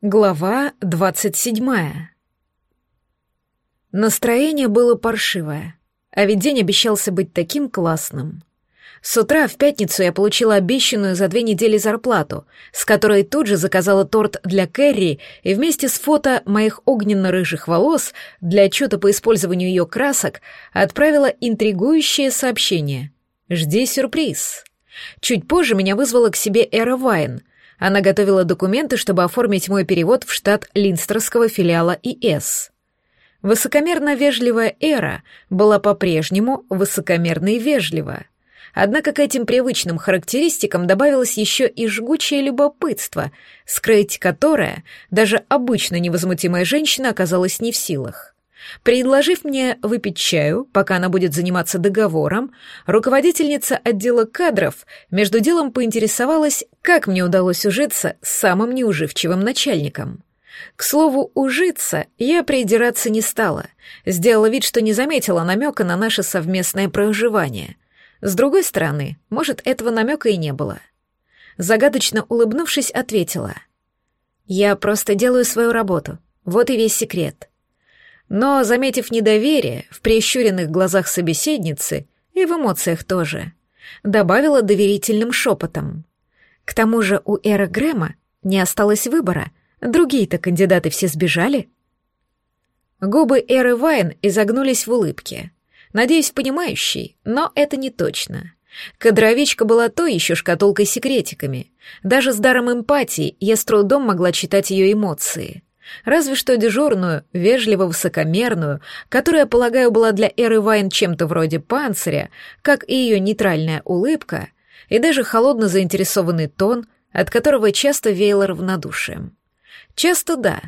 Глава двадцать седьмая. Настроение было паршивое, а ведь день обещался быть таким классным. С утра в пятницу я получила обещанную за две недели зарплату, с которой тут же заказала торт для Кэрри и вместе с фото моих огненно-рыжих волос для отчета по использованию ее красок отправила интригующее сообщение. «Жди сюрприз». Чуть позже меня вызвала к себе Эра Вайн, она готовила документы, чтобы оформить мой перевод в штат Линстерского филиала ИС. Высокомерно вежливая Эра была по-прежнему высокомерно и вежлива. Однако к этим привычным характеристикам добавилось еще и жгучее любопытство, скрыть которое даже обычно невозмутимая женщина оказалась не в силах. Предложив мне выпить чаю, пока она будет заниматься договором, руководительница отдела кадров между делом поинтересовалась, как мне удалось ужиться с самым неуживчивым начальником. К слову, ужиться я придираться не стала, сделала вид, что не заметила намека на наше совместное проживание. С другой стороны, может, этого намека и не было. Загадочно улыбнувшись, ответила. «Я просто делаю свою работу. Вот и весь секрет. Но, заметив недоверие в прищуренных глазах собеседницы и в эмоциях тоже, добавила доверительным шепотом. К тому же у Эра Грэма не осталось выбора, другие-то кандидаты все сбежали. Губы Эры Вайн изогнулись в улыбке. Надеюсь, понимающий, но это не точно. Кадровичка была то еще шкатулкой секретиками. Даже с даром эмпатии я с трудом могла читать ее эмоции. Разве что дежурную, вежливо-высокомерную, которая, полагаю, была для Эры Вайн чем-то вроде панциря, как и ее нейтральная улыбка, и даже холодно заинтересованный тон, от которого часто веяло равнодушием. Часто да,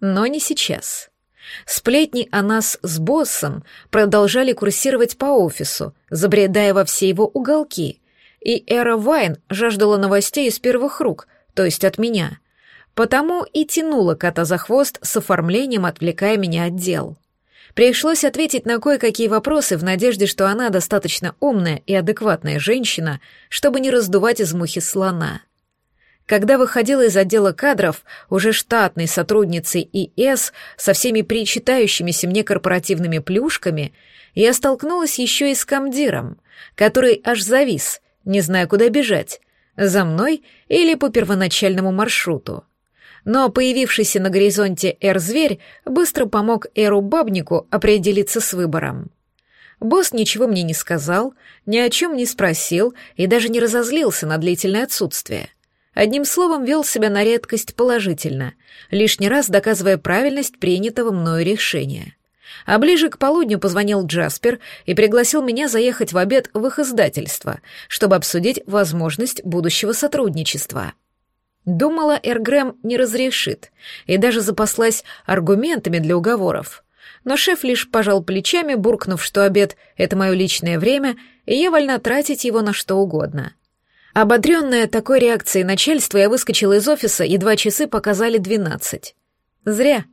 но не сейчас. Сплетни о нас с боссом продолжали курсировать по офису, забредая во все его уголки, и Эра Вайн жаждала новостей из первых рук, то есть от меня — Потому и тянула кота за хвост с оформлением, отвлекая меня от дел. Пришлось ответить на кое-какие вопросы в надежде, что она достаточно умная и адекватная женщина, чтобы не раздувать из мухи слона. Когда выходила из отдела кадров, уже штатной сотрудницей ИС со всеми причитающимися мне корпоративными плюшками, я столкнулась еще и с комдиром, который аж завис, не зная, куда бежать, за мной или по первоначальному маршруту но появившийся на горизонте Эр-зверь быстро помог Эру-бабнику определиться с выбором. Босс ничего мне не сказал, ни о чем не спросил и даже не разозлился на длительное отсутствие. Одним словом, вел себя на редкость положительно, лишний раз доказывая правильность принятого мною решения. А ближе к полудню позвонил Джаспер и пригласил меня заехать в обед в их издательство, чтобы обсудить возможность будущего сотрудничества. Думала, Эргрэм не разрешит, и даже запаслась аргументами для уговоров. Но шеф лишь пожал плечами, буркнув, что обед — это мое личное время, и я вольна тратить его на что угодно. Ободренная такой реакцией начальства, я выскочила из офиса, и два часы показали двенадцать. Зря.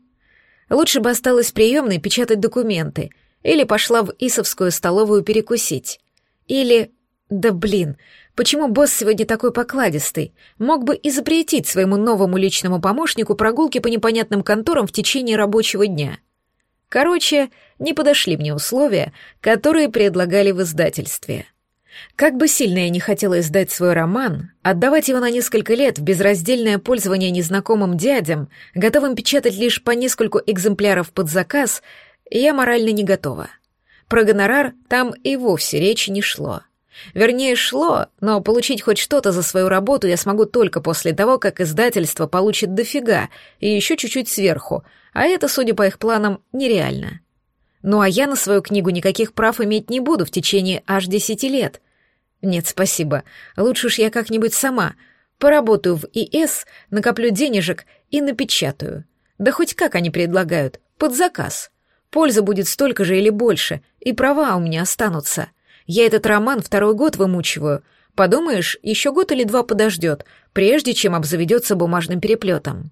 Лучше бы осталась приемной печатать документы, или пошла в Исовскую столовую перекусить. Или... Да блин, Почему босс сегодня такой покладистый? Мог бы и запретить своему новому личному помощнику прогулки по непонятным конторам в течение рабочего дня. Короче, не подошли мне условия, которые предлагали в издательстве. Как бы сильно я не хотела издать свой роман, отдавать его на несколько лет в безраздельное пользование незнакомым дядям, готовым печатать лишь по нескольку экземпляров под заказ, я морально не готова. Про гонорар там и вовсе речи не шло. Вернее, шло, но получить хоть что-то за свою работу я смогу только после того, как издательство получит дофига и еще чуть-чуть сверху, а это, судя по их планам, нереально. Ну а я на свою книгу никаких прав иметь не буду в течение аж десяти лет. Нет, спасибо. Лучше уж я как-нибудь сама поработаю в ИС, накоплю денежек и напечатаю. Да хоть как они предлагают, под заказ. Польза будет столько же или больше, и права у меня останутся. Я этот роман второй год вымучиваю. Подумаешь, еще год или два подождет, прежде чем обзаведется бумажным переплетом.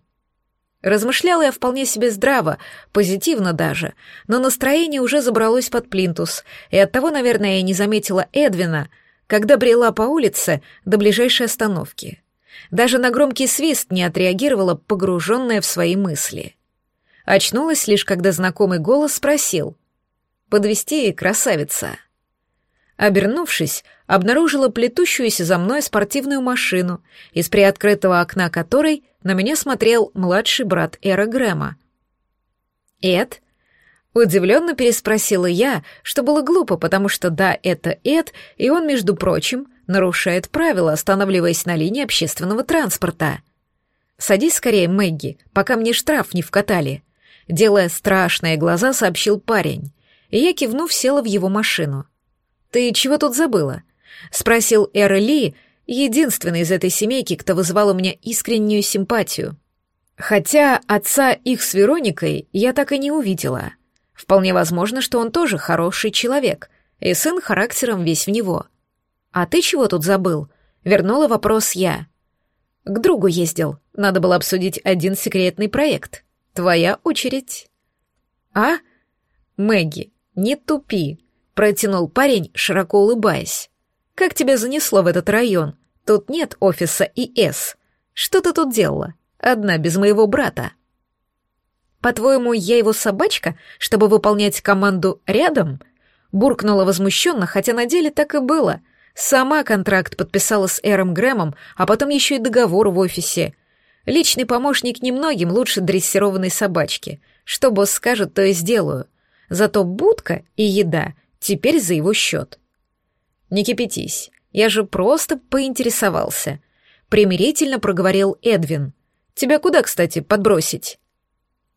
Размышляла я вполне себе здраво, позитивно даже, но настроение уже забралось под плинтус, и оттого, наверное, я не заметила Эдвина, когда брела по улице до ближайшей остановки. Даже на громкий свист не отреагировала, погруженная в свои мысли. Очнулась лишь, когда знакомый голос спросил. «Подвести красавица». Обернувшись, обнаружила плетущуюся за мной спортивную машину, из приоткрытого окна которой на меня смотрел младший брат Эра Грэма. «Эд?» Удивленно переспросила я, что было глупо, потому что да, это Эд, и он, между прочим, нарушает правила, останавливаясь на линии общественного транспорта. «Садись скорее, Мэгги, пока мне штраф не вкатали», — делая страшные глаза, сообщил парень, и я, кивнув, села в его машину. «Ты чего тут забыла?» — спросил Эра Ли, единственный из этой семейки, кто вызывал у меня искреннюю симпатию. Хотя отца их с Вероникой я так и не увидела. Вполне возможно, что он тоже хороший человек, и сын характером весь в него. «А ты чего тут забыл?» — вернула вопрос я. «К другу ездил. Надо было обсудить один секретный проект. Твоя очередь». «А? Мэгги, не тупи», — протянул парень, широко улыбаясь. «Как тебя занесло в этот район? Тут нет офиса ИС. Что ты тут делала? Одна без моего брата». «По-твоему, я его собачка, чтобы выполнять команду рядом?» Буркнула возмущенно, хотя на деле так и было. Сама контракт подписала с Эром Грэмом, а потом еще и договор в офисе. Личный помощник немногим лучше дрессированной собачки. Что босс скажет, то и сделаю. Зато будка и еда теперь за его счет. Не кипятись, я же просто поинтересовался. Примирительно проговорил Эдвин. Тебя куда, кстати, подбросить?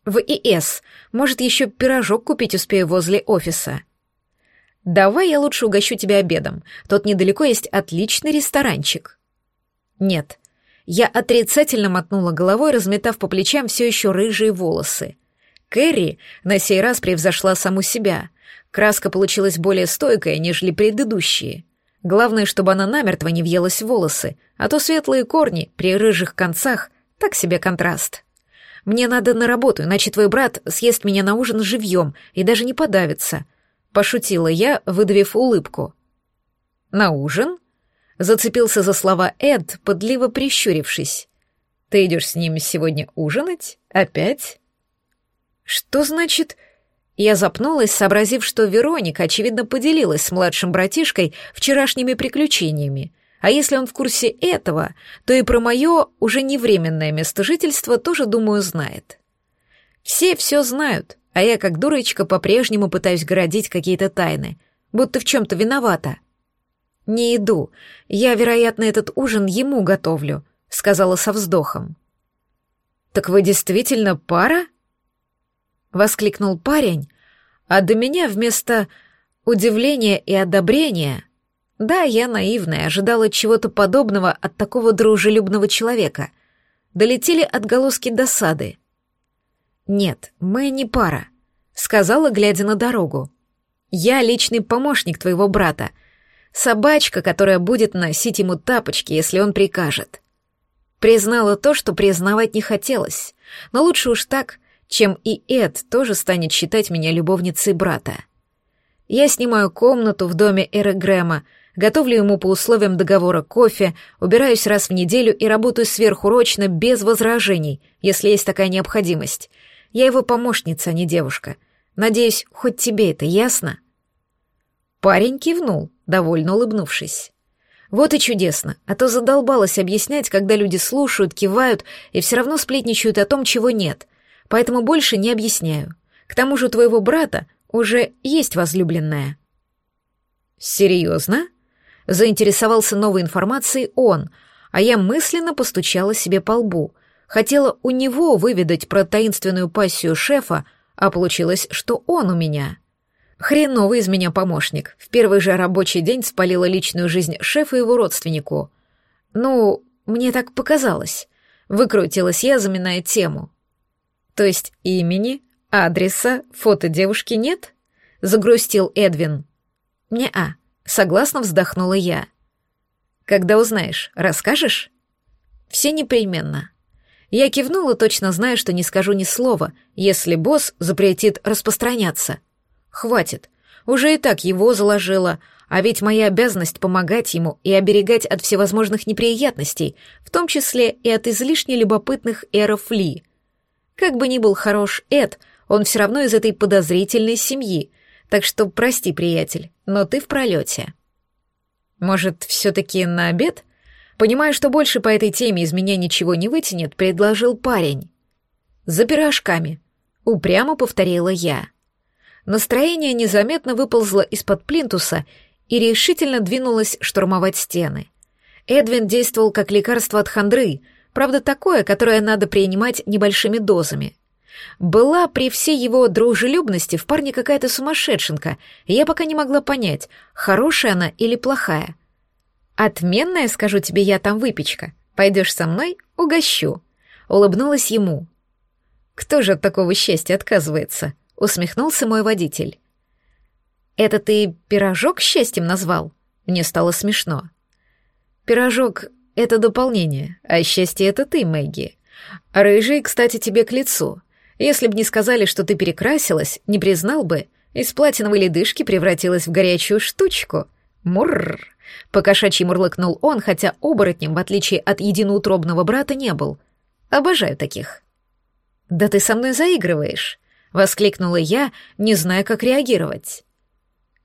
В ИС. Может, еще пирожок купить успею возле офиса. Давай я лучше угощу тебя обедом. Тут недалеко есть отличный ресторанчик. Нет. Я отрицательно мотнула головой, разметав по плечам все еще рыжие волосы. Кэрри на сей раз превзошла саму себя. Краска получилась более стойкая, нежели предыдущие. Главное, чтобы она намертво не въелась в волосы, а то светлые корни при рыжих концах — так себе контраст. Мне надо на работу, иначе твой брат съест меня на ужин живьем и даже не подавится. Пошутила я, выдавив улыбку. На ужин? Зацепился за слова Эд, подливо прищурившись. Ты идешь с ним сегодня ужинать? Опять? Что значит... Я запнулась, сообразив, что Вероника, очевидно, поделилась с младшим братишкой вчерашними приключениями. А если он в курсе этого, то и про мое уже не временное место жительства тоже, думаю, знает. Все все знают, а я, как дурочка, по-прежнему пытаюсь городить какие-то тайны, будто в чем-то виновата. «Не иду. Я, вероятно, этот ужин ему готовлю», — сказала со вздохом. «Так вы действительно пара?» — воскликнул парень, а до меня вместо удивления и одобрения да, я наивная, ожидала чего-то подобного от такого дружелюбного человека. Долетели отголоски досады. «Нет, мы не пара», — сказала, глядя на дорогу. «Я личный помощник твоего брата. Собачка, которая будет носить ему тапочки, если он прикажет». Признала то, что признавать не хотелось, но лучше уж так, чем и Эд тоже станет считать меня любовницей брата. Я снимаю комнату в доме Эры Грэма, готовлю ему по условиям договора кофе, убираюсь раз в неделю и работаю сверхурочно без возражений, если есть такая необходимость. Я его помощница, а не девушка. Надеюсь, хоть тебе это ясно?» Парень кивнул, довольно улыбнувшись. Вот и чудесно, а то задолбалась объяснять, когда люди слушают, кивают и все равно сплетничают о том, чего нет. Поэтому больше не объясняю. К тому же у твоего брата уже есть возлюбленная. Серьезно? Заинтересовался новой информацией он, а я мысленно постучала себе по лбу. Хотела у него выведать про таинственную пассию шефа, а получилось, что он у меня. Хреновый из меня помощник. В первый же рабочий день спалила личную жизнь шефа и его родственнику. Ну, мне так показалось. Выкрутилась я, заминая тему. То есть имени, адреса, фото девушки нет? Загрустил Эдвин. Не-а. Согласно вздохнула я. Когда узнаешь, расскажешь? Все непременно. Я кивнула, точно зная, что не скажу ни слова, если босс запретит распространяться. Хватит. Уже и так его заложила, А ведь моя обязанность помогать ему и оберегать от всевозможных неприятностей, в том числе и от излишне любопытных эров Ли. Как бы ни был хорош Эд, он все равно из этой подозрительной семьи, так что прости, приятель, но ты в пролете. Может, все-таки на обед? Понимая, что больше по этой теме из меня ничего не вытянет, предложил парень. За пирожками. Упрямо повторила я. Настроение незаметно выползло из-под плинтуса и решительно двинулось штурмовать стены. Эдвин действовал как лекарство от хандры, правда такое, которое надо принимать небольшими дозами. Была при всей его дружелюбности в парне какая-то сумасшедшенка, и я пока не могла понять, хорошая она или плохая. «Отменная, скажу тебе я, там выпечка. Пойдешь со мной — угощу», — улыбнулась ему. «Кто же от такого счастья отказывается?» — усмехнулся мой водитель. «Это ты пирожок счастьем назвал?» Мне стало смешно. «Пирожок — это дополнение, а счастье — это ты, Мэгги. Рыжий, кстати, тебе к лицу. Если б не сказали, что ты перекрасилась, не признал бы, из платиновой ледышки превратилась в горячую штучку. Мурр! Покошачий мурлыкнул он, хотя оборотнем, в отличие от единоутробного брата, не был. Обожаю таких. «Да ты со мной заигрываешь», — воскликнула я, не зная, как реагировать.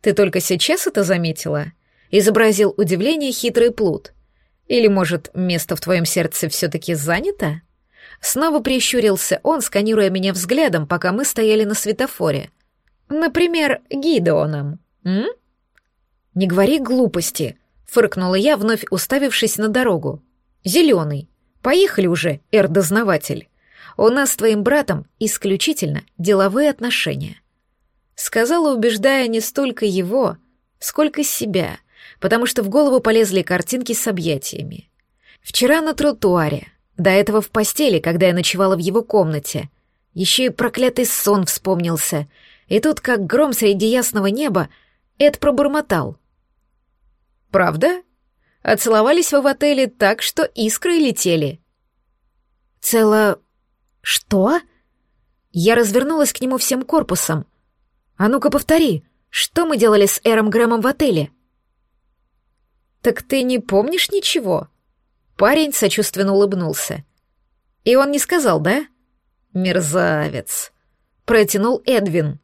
«Ты только сейчас это заметила?» — изобразил удивление хитрый плут. «Или, может, место в твоем сердце все-таки занято?» Снова прищурился он, сканируя меня взглядом, пока мы стояли на светофоре. «Например, Гидеоном, м?» «Не говори глупости», — фыркнула я, вновь уставившись на дорогу. «Зеленый. Поехали уже, эр-дознаватель. У нас с твоим братом исключительно деловые отношения сказала, убеждая не столько его, сколько себя, потому что в голову полезли картинки с объятиями. Вчера на тротуаре, до этого в постели, когда я ночевала в его комнате. Еще и проклятый сон вспомнился. И тут, как гром среди ясного неба, Эд пробормотал. «Правда? Оцеловались вы в отеле так, что искры летели». «Цело... что?» Я развернулась к нему всем корпусом, а ну-ка повтори, что мы делали с Эром Грэмом в отеле?» «Так ты не помнишь ничего?» Парень сочувственно улыбнулся. «И он не сказал, да?» «Мерзавец!» — протянул Эдвин.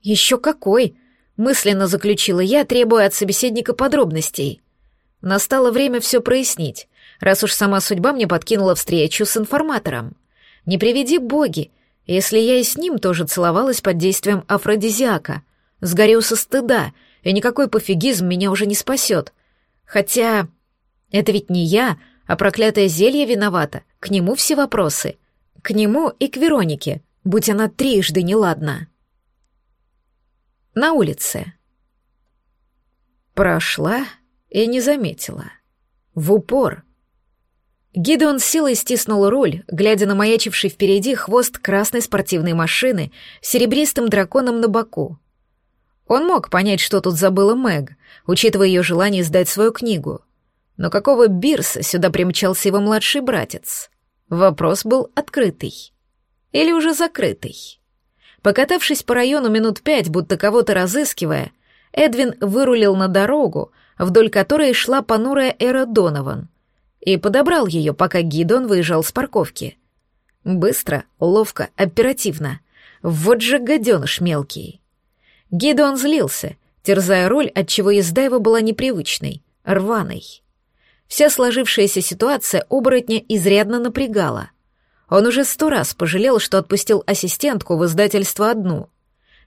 «Еще какой!» — мысленно заключила я, требуя от собеседника подробностей. Настало время все прояснить, раз уж сама судьба мне подкинула встречу с информатором. Не приведи боги, если я и с ним тоже целовалась под действием афродизиака, сгорю со стыда, и никакой пофигизм меня уже не спасет. Хотя это ведь не я, а проклятое зелье виновато, к нему все вопросы. К нему и к Веронике, будь она трижды неладна. На улице. Прошла и не заметила. В упор — Гидеон силой стиснул руль, глядя на маячивший впереди хвост красной спортивной машины с серебристым драконом на боку. Он мог понять, что тут забыла Мэг, учитывая ее желание сдать свою книгу. Но какого бирса сюда примчался его младший братец? Вопрос был открытый. Или уже закрытый. Покатавшись по району минут пять, будто кого-то разыскивая, Эдвин вырулил на дорогу, вдоль которой шла понурая Эра Донован — и подобрал ее, пока Гидон выезжал с парковки. Быстро, ловко, оперативно. Вот же гаденыш мелкий. Гидон злился, терзая руль, отчего езда его была непривычной, рваной. Вся сложившаяся ситуация оборотня изрядно напрягала. Он уже сто раз пожалел, что отпустил ассистентку в издательство одну.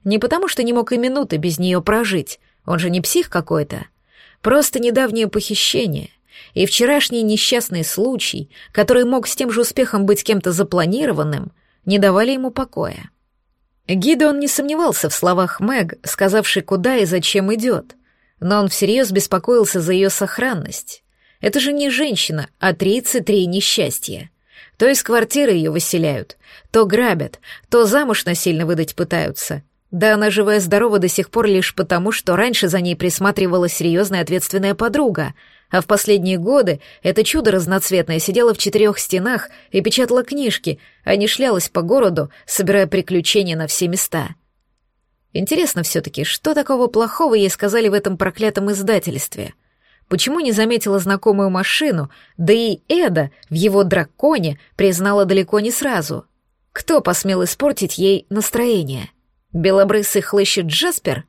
Не потому, что не мог и минуты без нее прожить, он же не псих какой-то. Просто недавнее похищение — и вчерашний несчастный случай, который мог с тем же успехом быть кем-то запланированным, не давали ему покоя. Гидеон не сомневался в словах Мэг, сказавшей, куда и зачем идет, но он всерьез беспокоился за ее сохранность. Это же не женщина, а тридцать три несчастья. То из квартиры ее выселяют, то грабят, то замуж насильно выдать пытаются. Да она живая-здорова до сих пор лишь потому, что раньше за ней присматривала серьезная ответственная подруга, а в последние годы это чудо разноцветное сидело в четырех стенах и печатала книжки, а не шлялась по городу, собирая приключения на все места. Интересно все-таки, что такого плохого ей сказали в этом проклятом издательстве? Почему не заметила знакомую машину, да и Эда в его драконе признала далеко не сразу? Кто посмел испортить ей настроение? Белобрысый хлыщет Джаспер?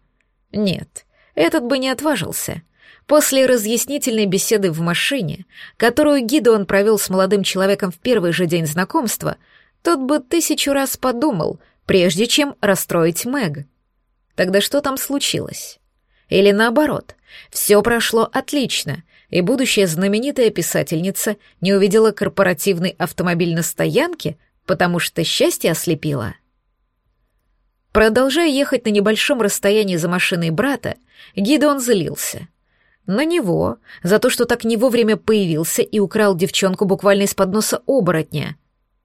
Нет, этот бы не отважился. После разъяснительной беседы в машине, которую Гидеон провел с молодым человеком в первый же день знакомства, тот бы тысячу раз подумал, прежде чем расстроить Мэг. Тогда что там случилось? Или наоборот, все прошло отлично, и будущая знаменитая писательница не увидела корпоративный автомобиль на стоянке, потому что счастье ослепило? Продолжая ехать на небольшом расстоянии за машиной брата, Гидеон злился. На него, за то, что так не вовремя появился и украл девчонку буквально из-под носа оборотня.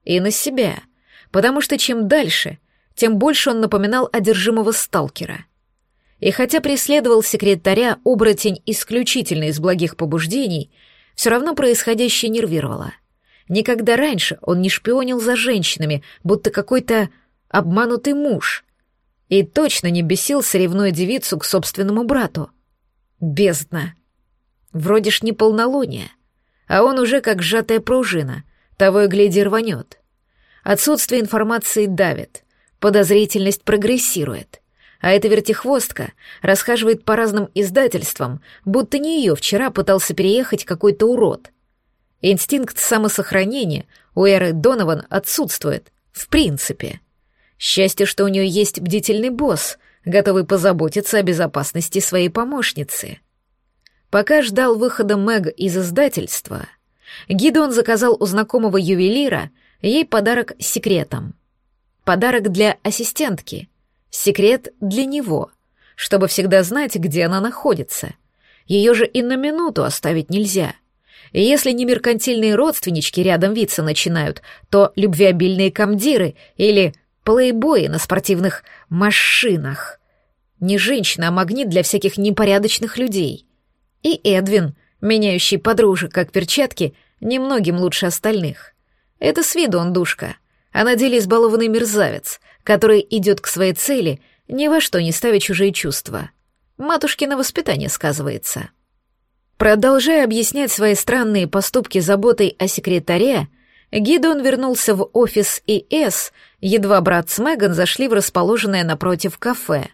И на себя, потому что чем дальше, тем больше он напоминал одержимого сталкера. И хотя преследовал секретаря оборотень исключительно из благих побуждений, все равно происходящее нервировало. Никогда раньше он не шпионил за женщинами, будто какой-то обманутый муж. И точно не бесился, ревной девицу к собственному брату. Бездна. Вроде ж не полнолуние, а он уже как сжатая пружина, того и гляди рванет. Отсутствие информации давит, подозрительность прогрессирует. А эта вертихвостка расхаживает по разным издательствам, будто не ее вчера пытался переехать какой-то урод. Инстинкт самосохранения у Эры Донован отсутствует, в принципе. Счастье, что у нее есть бдительный босс, готовый позаботиться о безопасности своей помощницы. Пока ждал выхода Мэг из издательства, Гидеон заказал у знакомого ювелира ей подарок с секретом. Подарок для ассистентки. Секрет для него, чтобы всегда знать, где она находится. Ее же и на минуту оставить нельзя. И если не меркантильные родственнички рядом виться начинают, то любвеобильные комдиры или плейбои на спортивных машинах. Не женщина, а магнит для всяких непорядочных людей. И Эдвин, меняющий подружек как перчатки, немногим лучше остальных. Это с виду он душка — а на деле избалованный мерзавец, который идет к своей цели, ни во что не ставя чужие чувства. Матушкино воспитание сказывается. Продолжая объяснять свои странные поступки заботой о секретаре, Гидон вернулся в офис ИС, едва брат с Меган зашли в расположенное напротив кафе.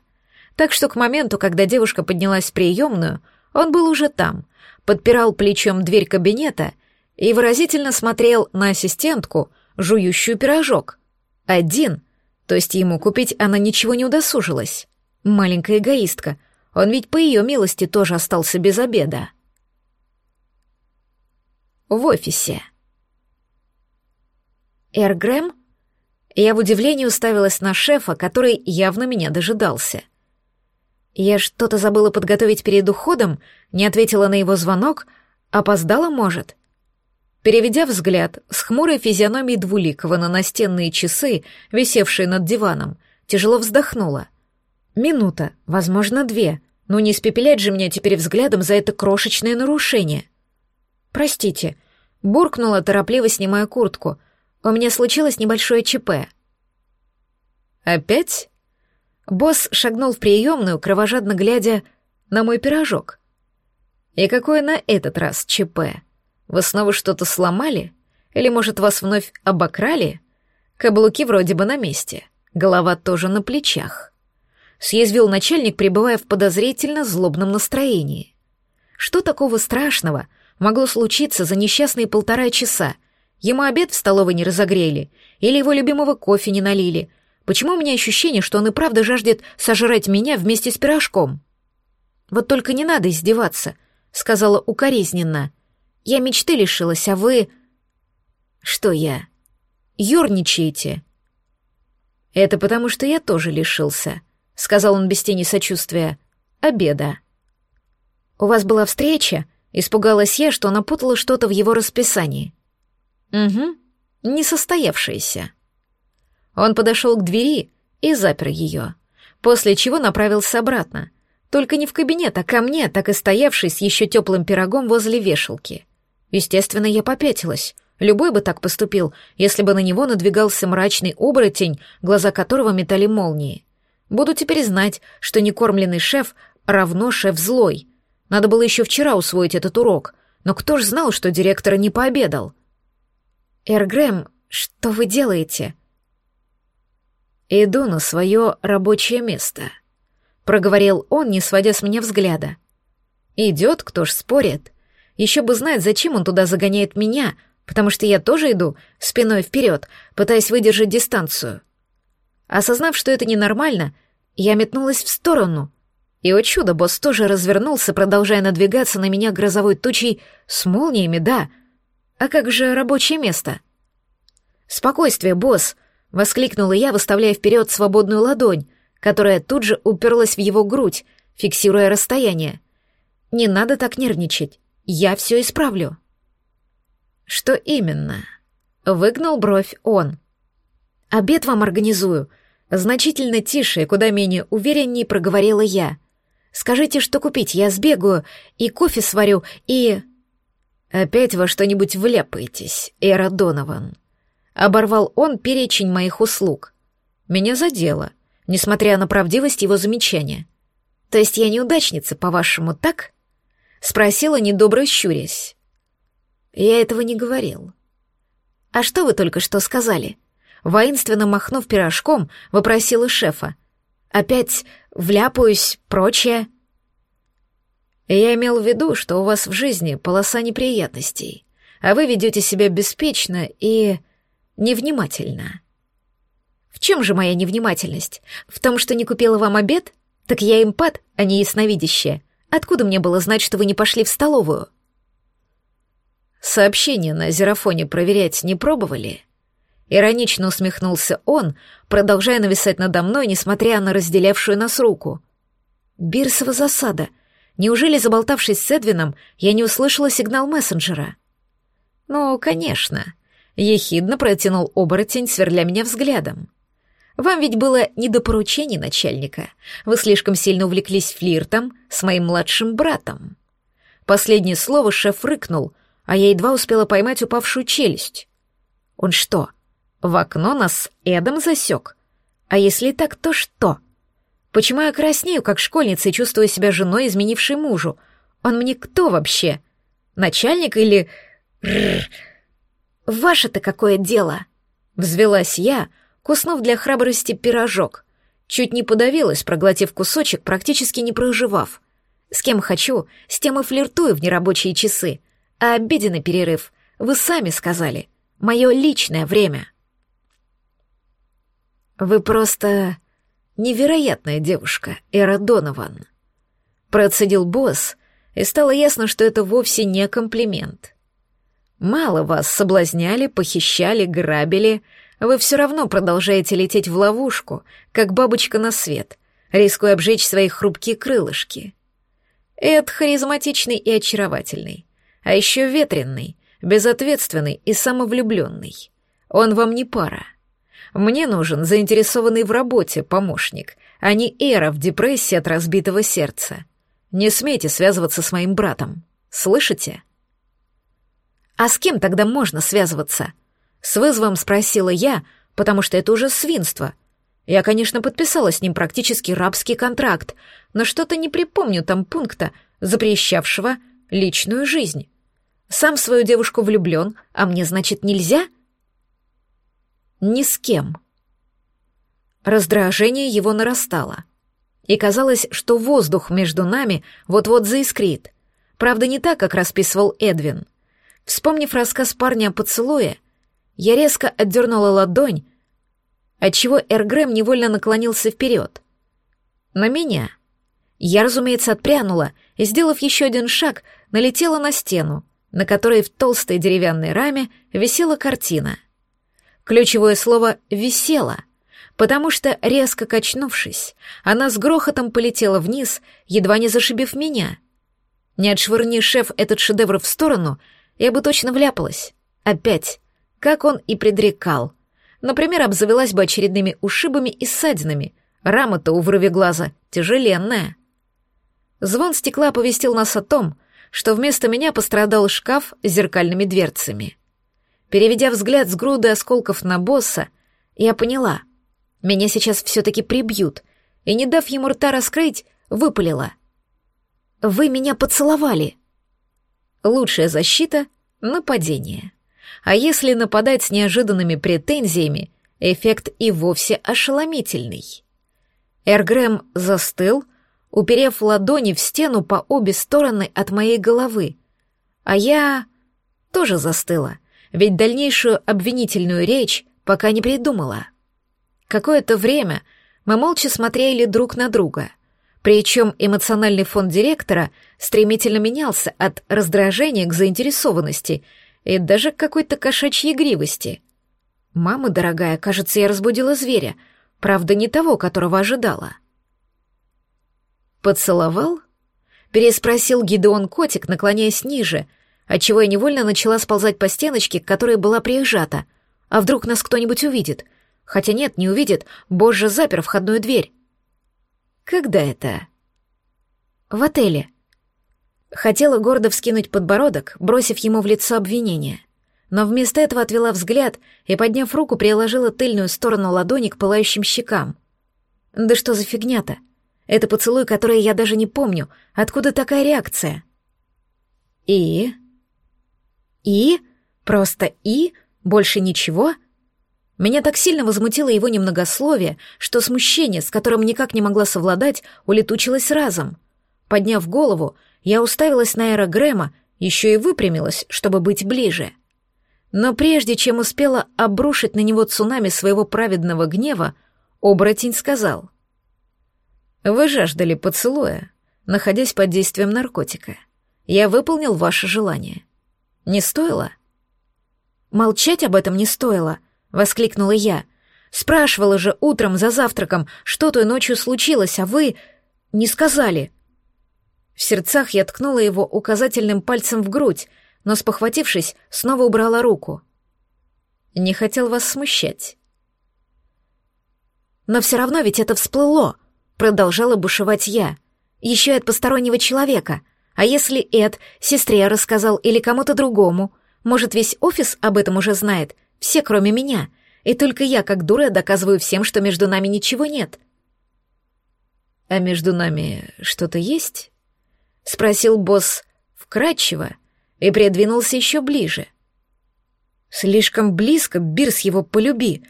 Так что к моменту, когда девушка поднялась в приемную, он был уже там, подпирал плечом дверь кабинета и выразительно смотрел на ассистентку — жующую пирожок. Один. То есть ему купить она ничего не удосужилась. Маленькая эгоистка. Он ведь по ее милости тоже остался без обеда. В офисе. Эр Грэм? Я в удивлении уставилась на шефа, который явно меня дожидался. Я что-то забыла подготовить перед уходом, не ответила на его звонок, опоздала, может? Переведя взгляд с хмурой физиономией Двуликова на настенные часы, висевшие над диваном, тяжело вздохнула. Минута, возможно, две, но не испепелять же меня теперь взглядом за это крошечное нарушение. «Простите», — буркнула, торопливо снимая куртку. «У меня случилось небольшое ЧП». «Опять?» Босс шагнул в приемную, кровожадно глядя на мой пирожок. «И какое на этот раз ЧП?» Вы снова что-то сломали? Или, может, вас вновь обокрали? Каблуки вроде бы на месте, голова тоже на плечах. Съязвил начальник, пребывая в подозрительно злобном настроении. Что такого страшного могло случиться за несчастные полтора часа? Ему обед в столовой не разогрели, или его любимого кофе не налили. Почему у меня ощущение, что он и правда жаждет сожрать меня вместе с пирожком? Вот только не надо издеваться, сказала укоризненно. Я мечты лишилась, а вы... Что я? Ёрничаете. Это потому, что я тоже лишился, сказал он без тени сочувствия. Обеда. У вас была встреча? Испугалась я, что напутала что-то в его расписании. Угу, несостоявшаяся. Он подошел к двери и запер ее, после чего направился обратно. Только не в кабинет, а ко мне, так и стоявший с еще теплым пирогом возле вешалки. Естественно, я попятилась. Любой бы так поступил, если бы на него надвигался мрачный оборотень, глаза которого метали молнии. Буду теперь знать, что некормленный шеф равно шеф злой. Надо было еще вчера усвоить этот урок, но кто ж знал, что директор не пообедал? «Эргрэм, что вы делаете?» «Иду на свое рабочее место», — проговорил он, не сводя с меня взгляда. «Идет, кто ж спорит. Еще бы знать, зачем он туда загоняет меня, потому что я тоже иду спиной вперед, пытаясь выдержать дистанцию. Осознав, что это ненормально, я метнулась в сторону. И, о чудо, босс тоже развернулся, продолжая надвигаться на меня грозовой тучей с молниями, да. А как же рабочее место? «Спокойствие, босс!» — воскликнула я, выставляя вперед свободную ладонь, которая тут же уперлась в его грудь, фиксируя расстояние. «Не надо так нервничать. Я все исправлю». «Что именно?» — выгнал бровь он. «Обед вам организую», — значительно тише и куда менее увереннее проговорила я. «Скажите, что купить, я сбегаю, и кофе сварю, и...» «Опять во что-нибудь вляпаетесь, Эра Донован», — оборвал он перечень моих услуг. Меня задело, несмотря на правдивость его замечания. «То есть я неудачница, по-вашему, так?» — спросила, недобро щурясь. «Я этого не говорил». «А что вы только что сказали?» Воинственно махнув пирожком, вопросила шефа. «Опять вляпаюсь, прочее?» «Я имел в виду, что у вас в жизни полоса неприятностей, а вы ведете себя беспечно и невнимательно». «В чем же моя невнимательность? В том, что не купила вам обед? Так я импат, а не ясновидящая. Откуда мне было знать, что вы не пошли в столовую?» «Сообщение на зерафоне проверять не пробовали?» Иронично усмехнулся он, продолжая нависать надо мной, несмотря на разделявшую нас руку. Бирсова засада. Неужели, заболтавшись с Эдвином, я не услышала сигнал мессенджера? Ну, конечно. Ехидно протянул оборотень, сверля меня взглядом. Вам ведь было не до поручений начальника. Вы слишком сильно увлеклись флиртом с моим младшим братом. Последнее слово шеф рыкнул, а я едва успела поймать упавшую челюсть. Он что, в окно нас Эдом засек. А если так, то что? Почему я краснею, как школьница, и чувствую себя женой, изменившей мужу? Он мне кто вообще? Начальник или... Ваше-то какое дело? Взвелась я, куснув для храбрости пирожок. Чуть не подавилась, проглотив кусочек, практически не проживав. С кем хочу, с тем и флиртую в нерабочие часы. А обеденный перерыв, вы сами сказали, мое личное время. «Вы просто невероятная девушка, Эра Донован», — процедил босс, и стало ясно, что это вовсе не комплимент. «Мало вас соблазняли, похищали, грабили, вы все равно продолжаете лететь в ловушку, как бабочка на свет, рискуя обжечь свои хрупкие крылышки. Эд харизматичный и очаровательный, а еще ветренный, безответственный и самовлюбленный. Он вам не пара». Мне нужен заинтересованный в работе помощник, а не Эра в депрессии от разбитого сердца. Не смейте связываться с моим братом. Слышите? А с кем тогда можно связываться? С вызовом спросила я, потому что это уже свинство. Я, конечно, подписала с ним практически рабский контракт, но что-то не припомню там пункта, запрещавшего личную жизнь. Сам в свою девушку влюблен, а мне, значит, нельзя? Ни с кем. Раздражение его нарастало. И казалось, что воздух между нами вот-вот заискрит. Правда, не так, как расписывал Эдвин. Вспомнив рассказ парня о поцелуе, я резко отдернула ладонь, отчего Эргрэм невольно наклонился вперед. На меня. Я, разумеется, отпрянула и, сделав еще один шаг, налетела на стену, на которой в толстой деревянной раме висела картина — Ключевое слово «висела», потому что, резко качнувшись, она с грохотом полетела вниз, едва не зашибив меня. Не отшвырни шеф этот шедевр в сторону, я бы точно вляпалась. Опять, как он и предрекал. Например, обзавелась бы очередными ушибами и ссадинами. Рама-то у врыве глаза тяжеленная. Звон стекла оповестил нас о том, что вместо меня пострадал шкаф с зеркальными дверцами. Переведя взгляд с груды осколков на босса, я поняла. Меня сейчас все-таки прибьют. и, не дав ему рта раскрыть, выпалила. «Вы меня поцеловали!» Лучшая защита — нападение. А если нападать с неожиданными претензиями, эффект и вовсе ошеломительный. Эргрэм застыл, уперев ладони в стену по обе стороны от моей головы, а я тоже застыла, ведь дальнейшую обвинительную речь пока не придумала. Какое-то время мы молча смотрели друг на друга, причем эмоциональный фон директора стремительно менялся от раздражения к заинтересованности и даже к какой-то кошачьей игривости. «Мама дорогая, кажется, я разбудила зверя», правда, не того, которого ожидала. «Поцеловал?» — переспросил Гидеон Котик, наклоняясь ниже, отчего я невольно начала сползать по стеночке, к которой была прижата. А вдруг нас кто-нибудь увидит? Хотя нет, не увидит, Боже запер входную дверь. «Когда это?» «В отеле». Хотела гордо вскинуть подбородок, бросив ему в лицо обвинение но вместо этого отвела взгляд и, подняв руку, приложила тыльную сторону ладони к пылающим щекам. Да что за фигня-то? Это поцелуй, который я даже не помню. Откуда такая реакция? И? И? Просто и? Больше ничего? Меня так сильно возмутило его немногословие, что смущение, с которым никак не могла совладать, улетучилось разом. Подняв голову, я уставилась на Эра Грэма, еще и выпрямилась, чтобы быть ближе — но прежде чем успела обрушить на него цунами своего праведного гнева, оборотень сказал. «Вы жаждали поцелуя, находясь под действием наркотика. Я выполнил ваше желание. Не стоило?» «Молчать об этом не стоило», — воскликнула я. «Спрашивала же утром за завтраком, что той ночью случилось, а вы не сказали». В сердцах я ткнула его указательным пальцем в грудь, но, спохватившись, снова убрала руку. «Не хотел вас смущать». «Но все равно ведь это всплыло», — продолжала бушевать я. «Еще и от постороннего человека. А если Эд сестре рассказал или кому-то другому? Может, весь офис об этом уже знает, все, кроме меня, и только я, как дура, доказываю всем, что между нами ничего нет». «А между нами что-то есть?» — спросил босс вкрадчиво, и придвинулся еще ближе. Слишком близко, Бирс его полюби.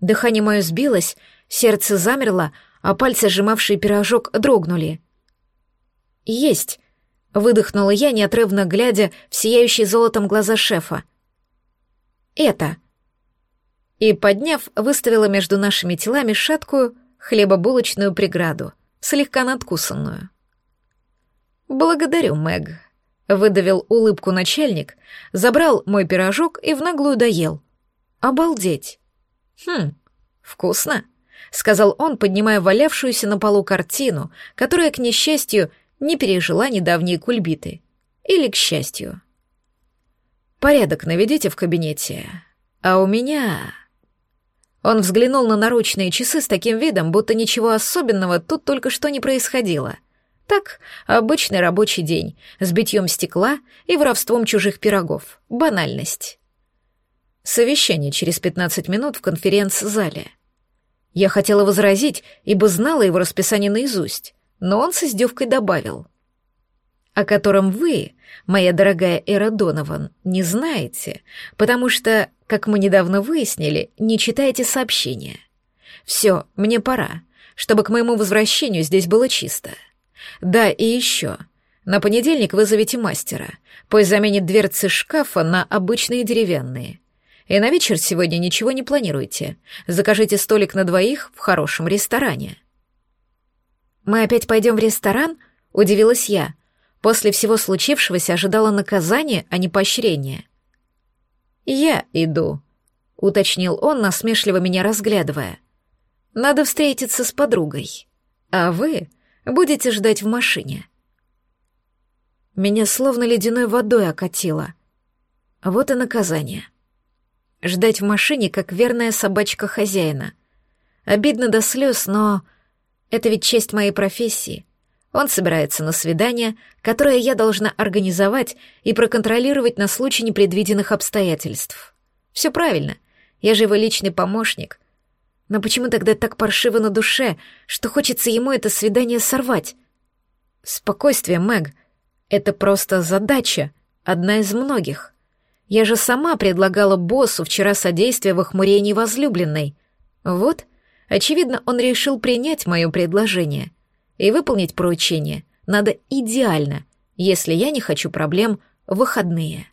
Дыхание мое сбилось, сердце замерло, а пальцы, сжимавшие пирожок, дрогнули. «Есть», — выдохнула я, неотрывно глядя в сияющие золотом глаза шефа. «Это». И, подняв, выставила между нашими телами шаткую хлебобулочную преграду, слегка надкусанную. «Благодарю, Мэг», Выдавил улыбку начальник, забрал мой пирожок и в наглую доел. Обалдеть. Хм, вкусно, сказал он, поднимая валявшуюся на полу картину, которая, к несчастью, не пережила недавние кульбиты. Или к счастью. Порядок наведите в кабинете. А у меня... Он взглянул на наручные часы с таким видом, будто ничего особенного тут только что не происходило — так, обычный рабочий день, с битьем стекла и воровством чужих пирогов. Банальность. Совещание через 15 минут в конференц-зале. Я хотела возразить, ибо знала его расписание наизусть, но он с издевкой добавил. О котором вы, моя дорогая Эра Донован, не знаете, потому что, как мы недавно выяснили, не читаете сообщения. Все, мне пора, чтобы к моему возвращению здесь было чисто. Да, и еще. На понедельник вызовите мастера. Пусть заменит дверцы шкафа на обычные деревянные. И на вечер сегодня ничего не планируйте. Закажите столик на двоих в хорошем ресторане. Мы опять пойдем в ресторан? Удивилась я. После всего случившегося ожидала наказания, а не поощрения. Я иду, уточнил он, насмешливо меня разглядывая. Надо встретиться с подругой. А вы Будете ждать в машине». Меня словно ледяной водой окатило. Вот и наказание. Ждать в машине, как верная собачка хозяина. Обидно до слез, но это ведь часть моей профессии. Он собирается на свидание, которое я должна организовать и проконтролировать на случай непредвиденных обстоятельств. Все правильно, я же его личный помощник. Но почему тогда так паршиво на душе, что хочется ему это свидание сорвать? Спокойствие, Мэг. Это просто задача, одна из многих. Я же сама предлагала боссу вчера содействие в охмурении возлюбленной. Вот, очевидно, он решил принять мое предложение. И выполнить поручение надо идеально, если я не хочу проблем в выходные.